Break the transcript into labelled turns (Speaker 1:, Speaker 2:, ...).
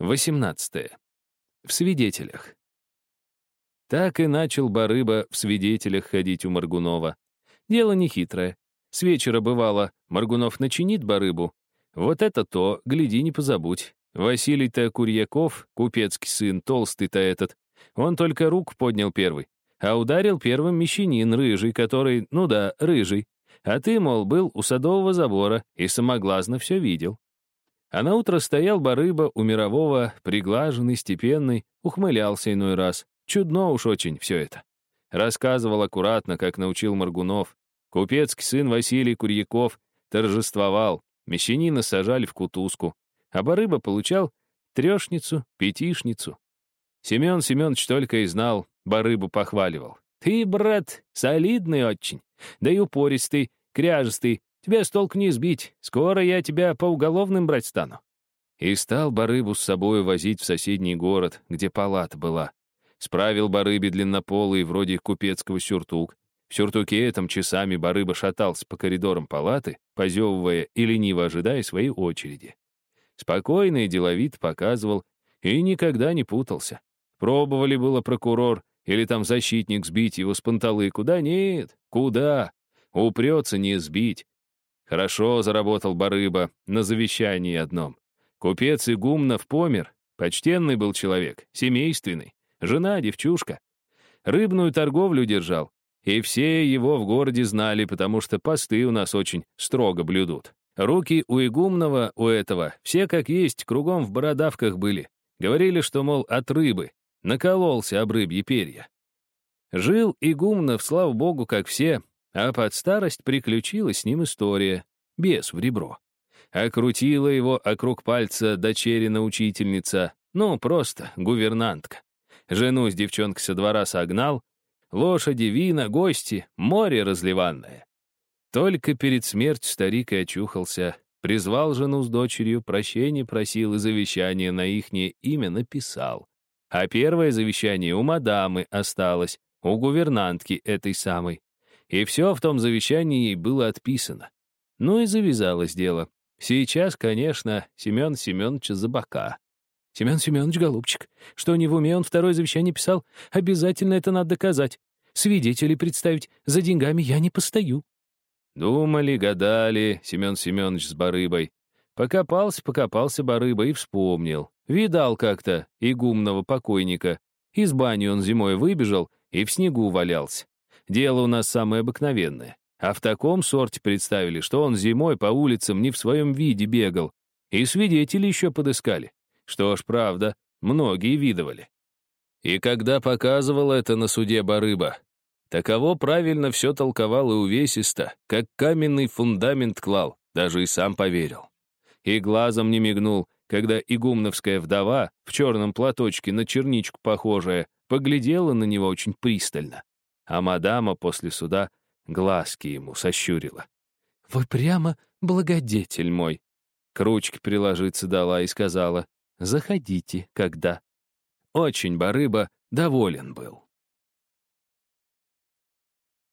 Speaker 1: 18. В свидетелях. Так и начал Барыба в свидетелях ходить у Маргунова. Дело нехитрое. С вечера бывало, Маргунов начинит Барыбу. Вот это то, гляди, не позабудь. Василий-то Курьяков, купецкий сын, толстый-то этот, он только руку поднял первый, а ударил первым мещанин рыжий, который, ну да, рыжий. А ты, мол, был у садового забора и самоглазно все видел. А на утро стоял барыба у мирового, приглаженный, степенный, ухмылялся иной раз. Чудно уж очень все это. Рассказывал аккуратно, как научил Маргунов. Купецкий сын Василий Курьяков торжествовал, мещанина сажали в кутузку, а барыба получал трешницу, пятишницу. Семен Семенович только и знал, барыбу похваливал. «Ты, брат, солидный очень, да и упористый, кряжестый, тебя с толку не сбить, скоро я тебя по уголовным брать стану». И стал барыбу с собой возить в соседний город, где палата была. Справил барыбе длиннополый, вроде купецкого сюртук. В сюртуке этом часами барыба шатался по коридорам палаты, позевывая и лениво ожидая своей очереди. Спокойно и деловит показывал, и никогда не путался. Пробовали было прокурор или там защитник сбить его с панталы. Куда нет? Куда? Упрется не сбить. Хорошо заработал барыба на завещании одном. Купец Игумнов помер. Почтенный был человек, семейственный. Жена, девчушка. Рыбную торговлю держал. И все его в городе знали, потому что посты у нас очень строго блюдут. Руки у игумного, у этого, все как есть, кругом в бородавках были. Говорили, что, мол, от рыбы. Накололся об рыбьи перья. Жил игумнов, слава богу, как все, а под старость приключилась с ним история. Бес в ребро. Окрутила его округ пальца дочерина-учительница, ну, просто гувернантка. Жену с девчонкой со двора согнал, лошади, вина, гости, море разливанное. Только перед смертью старик и очухался, призвал жену с дочерью, прощения просил и завещание на ихнее имя написал. А первое завещание у мадамы осталось, у гувернантки этой самой. И все в том завещании ей было отписано. Ну и завязалось дело. Сейчас, конечно, Семен Семенович за бока. Семен Семенович, голубчик, что не в уме он второе завещание писал, обязательно это надо доказать. Свидетелей представить, за деньгами я не постою. Думали, гадали, Семен Семенович с барыбой. Покопался, покопался барыба и вспомнил. Видал как-то игумного покойника. Из бани он зимой выбежал и в снегу валялся. Дело у нас самое обыкновенное. А в таком сорте представили, что он зимой по улицам не в своем виде бегал. И свидетели еще подыскали. Что ж, правда, многие видывали. И когда показывал это на суде Барыба, таково правильно все толковал и увесисто, как каменный фундамент клал, даже и сам поверил. И глазом не мигнул, когда игумновская вдова в черном платочке на черничку похожая поглядела на него очень пристально, а мадама после суда глазки ему сощурила. «Вы прямо благодетель мой!» К ручке приложиться дала и сказала, Заходите, когда. Очень Барыба доволен был.